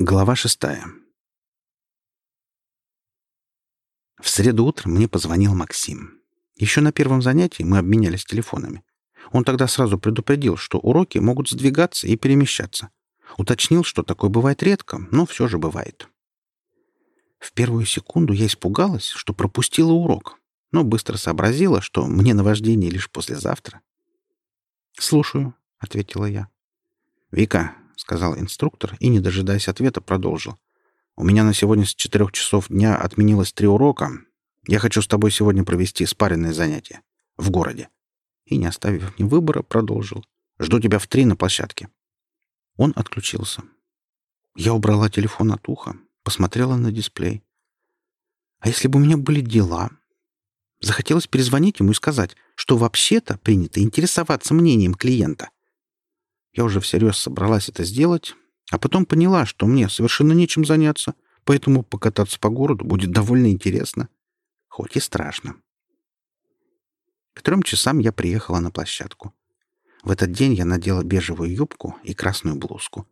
Глава шестая. В среду утром мне позвонил Максим. Еще на первом занятии мы обменялись телефонами. Он тогда сразу предупредил, что уроки могут сдвигаться и перемещаться. Уточнил, что такое бывает редко, но все же бывает. В первую секунду я испугалась, что пропустила урок, но быстро сообразила, что мне наваждение лишь послезавтра. «Слушаю», — ответила я. «Вика, — сказал инструктор и, не дожидаясь ответа, продолжил. «У меня на сегодня с четырех часов дня отменилось три урока. Я хочу с тобой сегодня провести спаренное занятие. В городе». И, не оставив мне выбора, продолжил. «Жду тебя в три на площадке». Он отключился. Я убрала телефон от уха, посмотрела на дисплей. А если бы у меня были дела? Захотелось перезвонить ему и сказать, что вообще-то принято интересоваться мнением клиента. Я уже всерьез собралась это сделать, а потом поняла, что мне совершенно нечем заняться, поэтому покататься по городу будет довольно интересно, хоть и страшно. К трем часам я приехала на площадку. В этот день я надела бежевую юбку и красную блузку.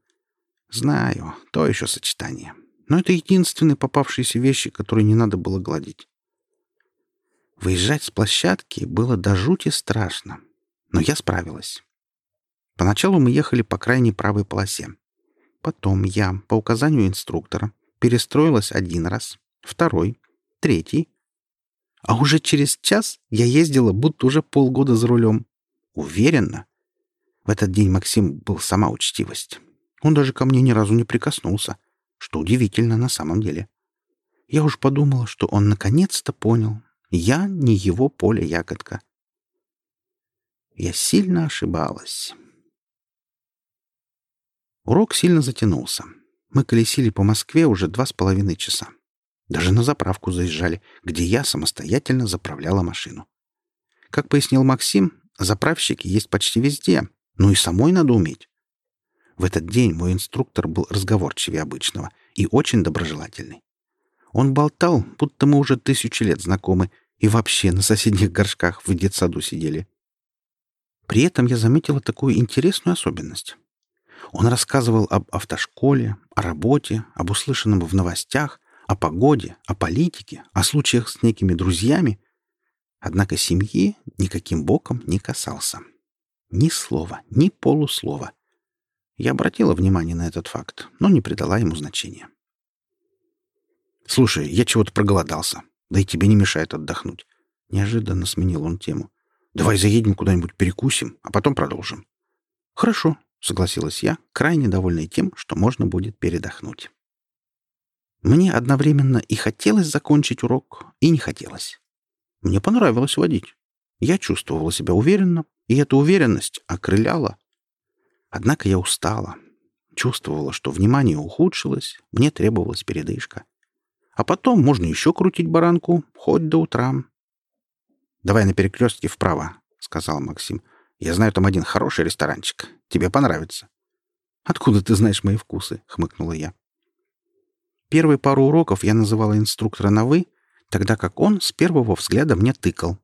Знаю, то еще сочетание. Но это единственные попавшиеся вещи, которые не надо было гладить. Выезжать с площадки было до жути страшно, но я справилась. Поначалу мы ехали по крайней правой полосе. Потом я, по указанию инструктора, перестроилась один раз, второй, третий. А уже через час я ездила, будто уже полгода за рулем. Уверенно. В этот день Максим был сама учтивость. Он даже ко мне ни разу не прикоснулся, что удивительно на самом деле. Я уж подумала, что он наконец-то понял. Я не его поле ягодка. Я сильно ошибалась. Урок сильно затянулся. Мы колесили по Москве уже два с половиной часа. Даже на заправку заезжали, где я самостоятельно заправляла машину. Как пояснил Максим, заправщики есть почти везде, но и самой надо уметь. В этот день мой инструктор был разговорчивее обычного и очень доброжелательный. Он болтал, будто мы уже тысячи лет знакомы, и вообще на соседних горшках в детсаду сидели. При этом я заметила такую интересную особенность. Он рассказывал об автошколе, о работе, об услышанном в новостях, о погоде, о политике, о случаях с некими друзьями. Однако семьи никаким боком не касался. Ни слова, ни полуслова. Я обратила внимание на этот факт, но не придала ему значения. «Слушай, я чего-то проголодался. Да и тебе не мешает отдохнуть». Неожиданно сменил он тему. «Давай заедем куда-нибудь перекусим, а потом продолжим». «Хорошо», — согласилась я, крайне довольная тем, что можно будет передохнуть. Мне одновременно и хотелось закончить урок, и не хотелось. Мне понравилось водить. Я чувствовала себя уверенно, и эта уверенность окрыляла. Однако я устала. Чувствовала, что внимание ухудшилось, мне требовалась передышка. А потом можно еще крутить баранку, хоть до утра. «Давай на перекрестке вправо», — сказал Максим. Я знаю там один хороший ресторанчик. Тебе понравится». «Откуда ты знаешь мои вкусы?» — хмыкнула я. Первые пару уроков я называла инструктора на «вы», тогда как он с первого взгляда мне тыкал.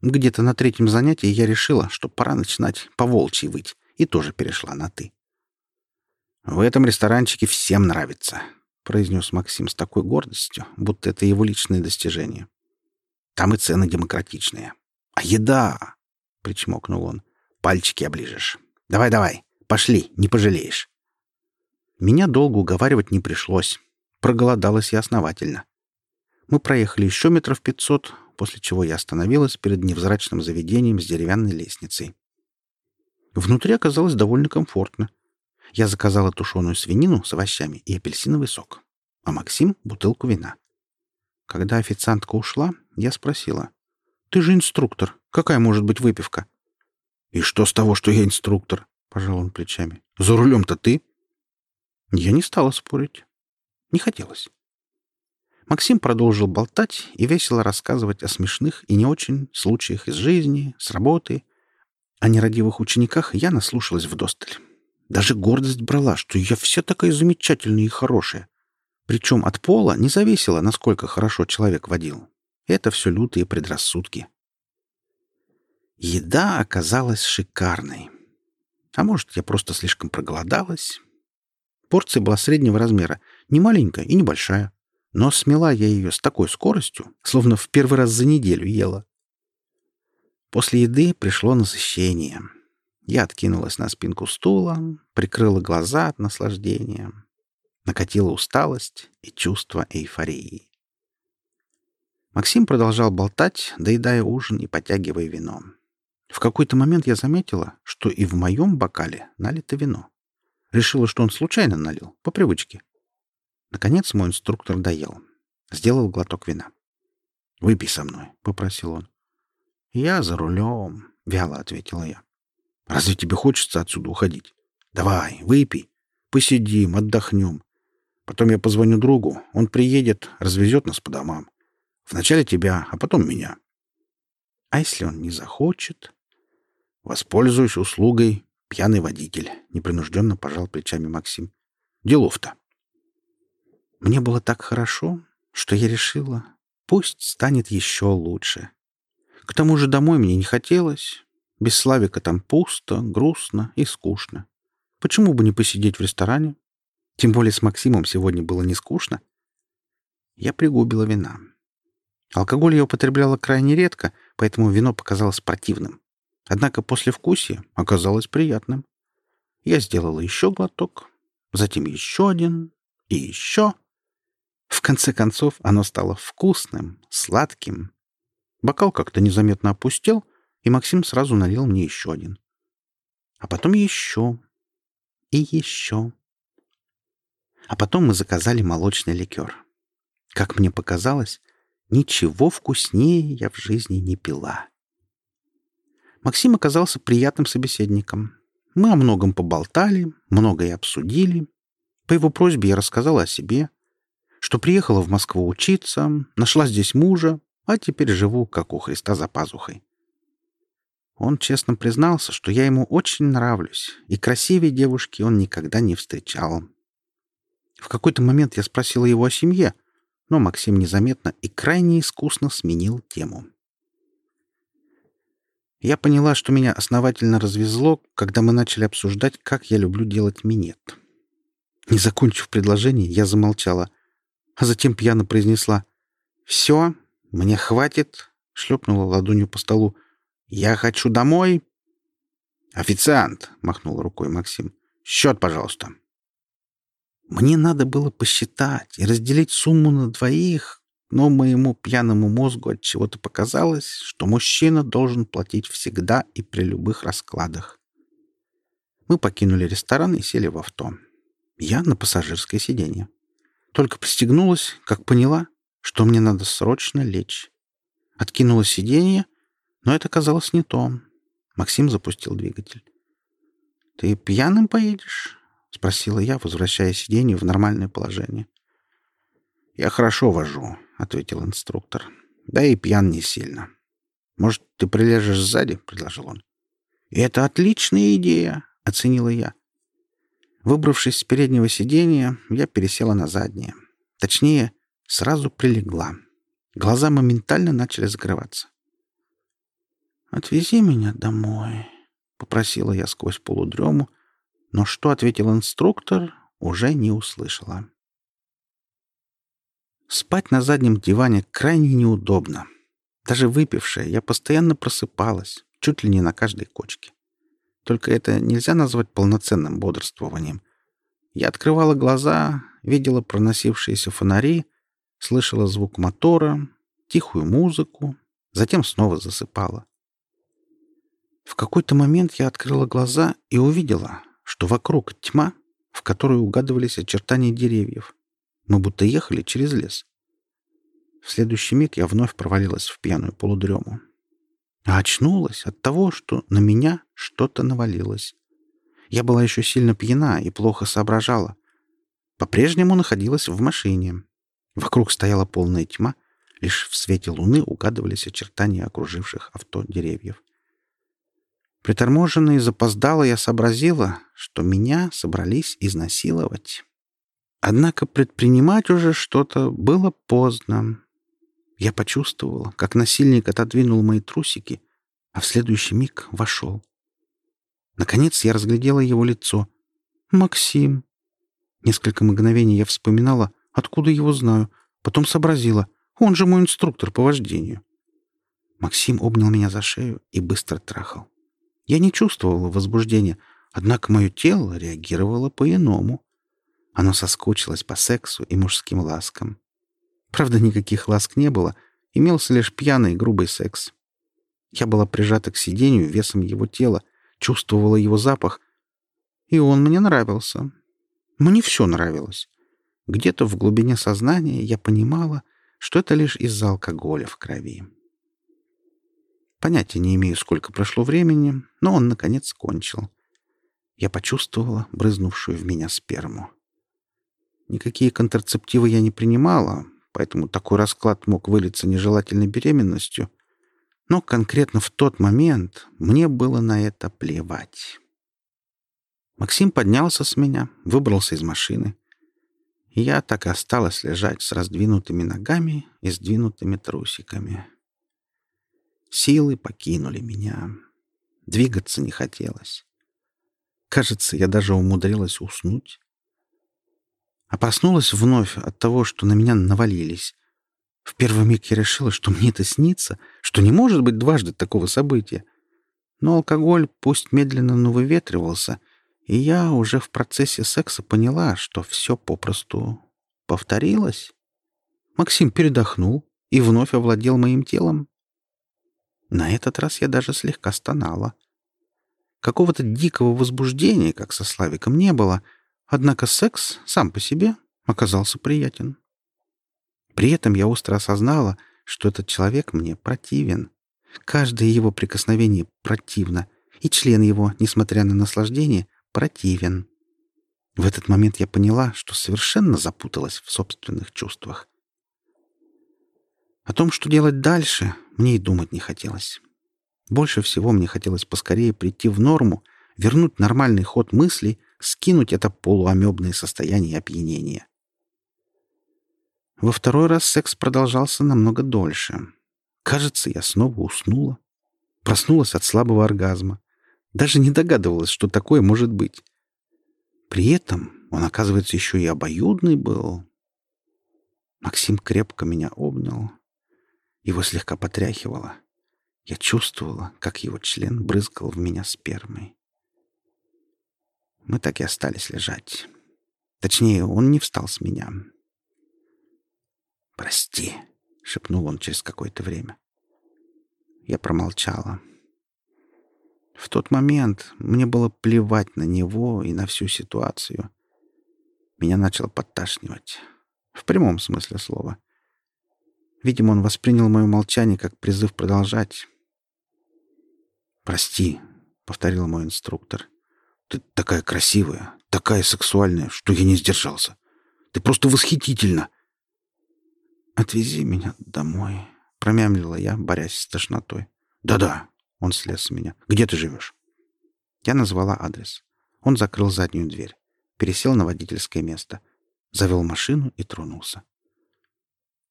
Где-то на третьем занятии я решила, что пора начинать по-волчьи выть, и тоже перешла на «ты». «В этом ресторанчике всем нравится», — произнес Максим с такой гордостью, будто это его личное достижение. «Там и цены демократичные. А еда! — причмокнул он. «Пальчики оближешь. Давай-давай, пошли, не пожалеешь». Меня долго уговаривать не пришлось. Проголодалась я основательно. Мы проехали еще метров пятьсот, после чего я остановилась перед невзрачным заведением с деревянной лестницей. Внутри оказалось довольно комфортно. Я заказала тушеную свинину с овощами и апельсиновый сок, а Максим — бутылку вина. Когда официантка ушла, я спросила. «Ты же инструктор. Какая может быть выпивка? И что с того, что я инструктор? Пожал он плечами. За рулем-то ты? Я не стала спорить. Не хотелось. Максим продолжил болтать и весело рассказывать о смешных и не очень случаях из жизни, с работы. О нерадивых учениках я наслушалась вдосталь. Даже гордость брала, что я вся такая замечательная и хорошая. Причем от пола не зависело, насколько хорошо человек водил. Это все лютые предрассудки. Еда оказалась шикарной. А может, я просто слишком проголодалась? Порция была среднего размера, не маленькая и небольшая. Но смела я ее с такой скоростью, словно в первый раз за неделю ела. После еды пришло насыщение. Я откинулась на спинку стула, прикрыла глаза от наслаждения. Накатила усталость и чувство эйфории. Максим продолжал болтать, доедая ужин и потягивая вино. В какой-то момент я заметила, что и в моем бокале налито вино. Решила, что он случайно налил, по привычке. Наконец мой инструктор доел. Сделал глоток вина. «Выпей со мной», — попросил он. «Я за рулем», — вяло ответила я. «Разве тебе хочется отсюда уходить? Давай, выпей. Посидим, отдохнем. Потом я позвоню другу, он приедет, развезет нас по домам. Вначале тебя, а потом меня. А если он не захочет? Воспользуюсь услугой пьяный водитель, непринужденно пожал плечами Максим. Делов-то. Мне было так хорошо, что я решила, пусть станет еще лучше. К тому же домой мне не хотелось. Без Славика там пусто, грустно и скучно. Почему бы не посидеть в ресторане? Тем более с Максимом сегодня было не скучно. Я пригубила вина. Алкоголь я употребляла крайне редко, поэтому вино показалось противным. Однако после вкусия оказалось приятным. Я сделала еще глоток, затем еще один и еще. В конце концов оно стало вкусным, сладким. Бокал как-то незаметно опустел, и Максим сразу налил мне еще один. А потом еще и еще. А потом мы заказали молочный ликер. Как мне показалось, ничего вкуснее я в жизни не пила. Максим оказался приятным собеседником. Мы о многом поболтали, многое обсудили. По его просьбе я рассказала о себе, что приехала в Москву учиться, нашла здесь мужа, а теперь живу, как у Христа за пазухой. Он честно признался, что я ему очень нравлюсь, и красивее девушки он никогда не встречал. В какой-то момент я спросила его о семье, но Максим незаметно и крайне искусно сменил тему. Я поняла, что меня основательно развезло, когда мы начали обсуждать, как я люблю делать минет. Не закончив предложение, я замолчала, а затем пьяно произнесла «Все, мне хватит», шлепнула ладонью по столу. «Я хочу домой». «Официант!» — махнул рукой Максим. «Счет, пожалуйста». Мне надо было посчитать и разделить сумму на двоих, но моему пьяному мозгу от чего-то показалось, что мужчина должен платить всегда и при любых раскладах. Мы покинули ресторан и сели в авто. Я на пассажирское сиденье. Только пристегнулась, как поняла, что мне надо срочно лечь. Откинула сиденье, но это казалось не то. Максим запустил двигатель. «Ты пьяным поедешь?» — спросила я, возвращая сиденье в нормальное положение. «Я хорошо вожу», — ответил инструктор. «Да и пьян не сильно. Может, ты прилежешь сзади?» — предложил он. «Это отличная идея», — оценила я. Выбравшись с переднего сиденья, я пересела на заднее. Точнее, сразу прилегла. Глаза моментально начали закрываться. «Отвези меня домой», — попросила я сквозь полудрему, но что ответил инструктор, уже не услышала. Спать на заднем диване крайне неудобно. Даже выпившая, я постоянно просыпалась, чуть ли не на каждой кочке. Только это нельзя назвать полноценным бодрствованием. Я открывала глаза, видела проносившиеся фонари, слышала звук мотора, тихую музыку, затем снова засыпала. В какой-то момент я открыла глаза и увидела, что вокруг тьма, в которой угадывались очертания деревьев. Мы будто ехали через лес. В следующий миг я вновь провалилась в пьяную полудрему. А очнулась от того, что на меня что-то навалилось. Я была еще сильно пьяна и плохо соображала. По-прежнему находилась в машине. Вокруг стояла полная тьма, лишь в свете луны угадывались очертания окруживших авто деревьев. Приторможенно и запоздало я сообразила, что меня собрались изнасиловать. Однако предпринимать уже что-то было поздно. Я почувствовала, как насильник отодвинул мои трусики, а в следующий миг вошел. Наконец я разглядела его лицо. «Максим!» Несколько мгновений я вспоминала, откуда его знаю, потом сообразила. Он же мой инструктор по вождению. Максим обнял меня за шею и быстро трахал. Я не чувствовала возбуждения, однако мое тело реагировало по-иному. Оно соскучилось по сексу и мужским ласкам. Правда, никаких ласк не было, имелся лишь пьяный грубый секс. Я была прижата к сиденью весом его тела, чувствовала его запах, и он мне нравился. Мне все нравилось. Где-то в глубине сознания я понимала, что это лишь из-за алкоголя в крови. Понятия не имею, сколько прошло времени, но он, наконец, кончил. Я почувствовала брызнувшую в меня сперму. Никакие контрацептивы я не принимала, поэтому такой расклад мог вылиться нежелательной беременностью. Но конкретно в тот момент мне было на это плевать. Максим поднялся с меня, выбрался из машины. И я так и осталась лежать с раздвинутыми ногами и сдвинутыми трусиками. Силы покинули меня. Двигаться не хотелось. Кажется, я даже умудрилась уснуть. А проснулась вновь от того, что на меня навалились. В первый миг я решила, что мне это снится, что не может быть дважды такого события. Но алкоголь пусть медленно, но выветривался, и я уже в процессе секса поняла, что все попросту повторилось. Максим передохнул и вновь овладел моим телом. На этот раз я даже слегка стонала. Какого-то дикого возбуждения, как со Славиком, не было, однако секс сам по себе оказался приятен. При этом я остро осознала, что этот человек мне противен. Каждое его прикосновение противно, и член его, несмотря на наслаждение, противен. В этот момент я поняла, что совершенно запуталась в собственных чувствах. О том, что делать дальше, мне и думать не хотелось. Больше всего мне хотелось поскорее прийти в норму, вернуть нормальный ход мыслей, скинуть это полуамебное состояние опьянения. Во второй раз секс продолжался намного дольше. Кажется, я снова уснула. Проснулась от слабого оргазма. Даже не догадывалась, что такое может быть. При этом он, оказывается, еще и обоюдный был. Максим крепко меня обнял, его слегка потряхивало. Я чувствовала, как его член брызгал в меня спермой. Мы так и остались лежать. Точнее, он не встал с меня. «Прости», — шепнул он через какое-то время. Я промолчала. В тот момент мне было плевать на него и на всю ситуацию. Меня начало подташнивать. В прямом смысле слова. Видимо, он воспринял мое молчание как призыв продолжать. «Прости», — повторил мой инструктор. «Ты такая красивая, такая сексуальная, что я не сдержался. Ты просто восхитительна!» «Отвези меня домой», — промямлила я, борясь с тошнотой. «Да-да», — он слез с меня. «Где ты живешь?» Я назвала адрес. Он закрыл заднюю дверь, пересел на водительское место, завел машину и тронулся.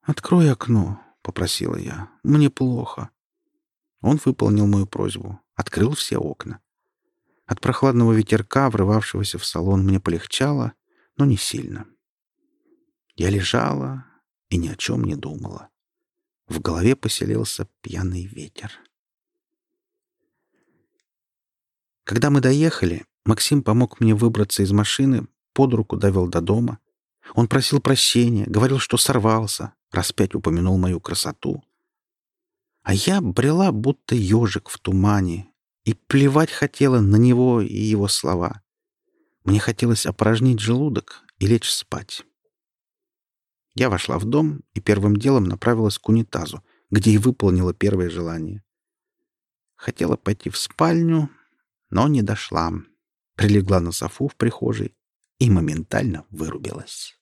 «Открой окно», — попросила я. «Мне плохо». Он выполнил мою просьбу, открыл все окна. От прохладного ветерка, врывавшегося в салон, мне полегчало, но не сильно. Я лежала и ни о чем не думала. В голове поселился пьяный ветер. Когда мы доехали, Максим помог мне выбраться из машины, под руку довел до дома. Он просил прощения, говорил, что сорвался, раз пять упомянул мою красоту. А я брела, будто ежик в тумане, и плевать хотела на него и его слова. Мне хотелось опорожнить желудок и лечь спать. Я вошла в дом и первым делом направилась к унитазу, где и выполнила первое желание. Хотела пойти в спальню, но не дошла. Прилегла на софу в прихожей и моментально вырубилась.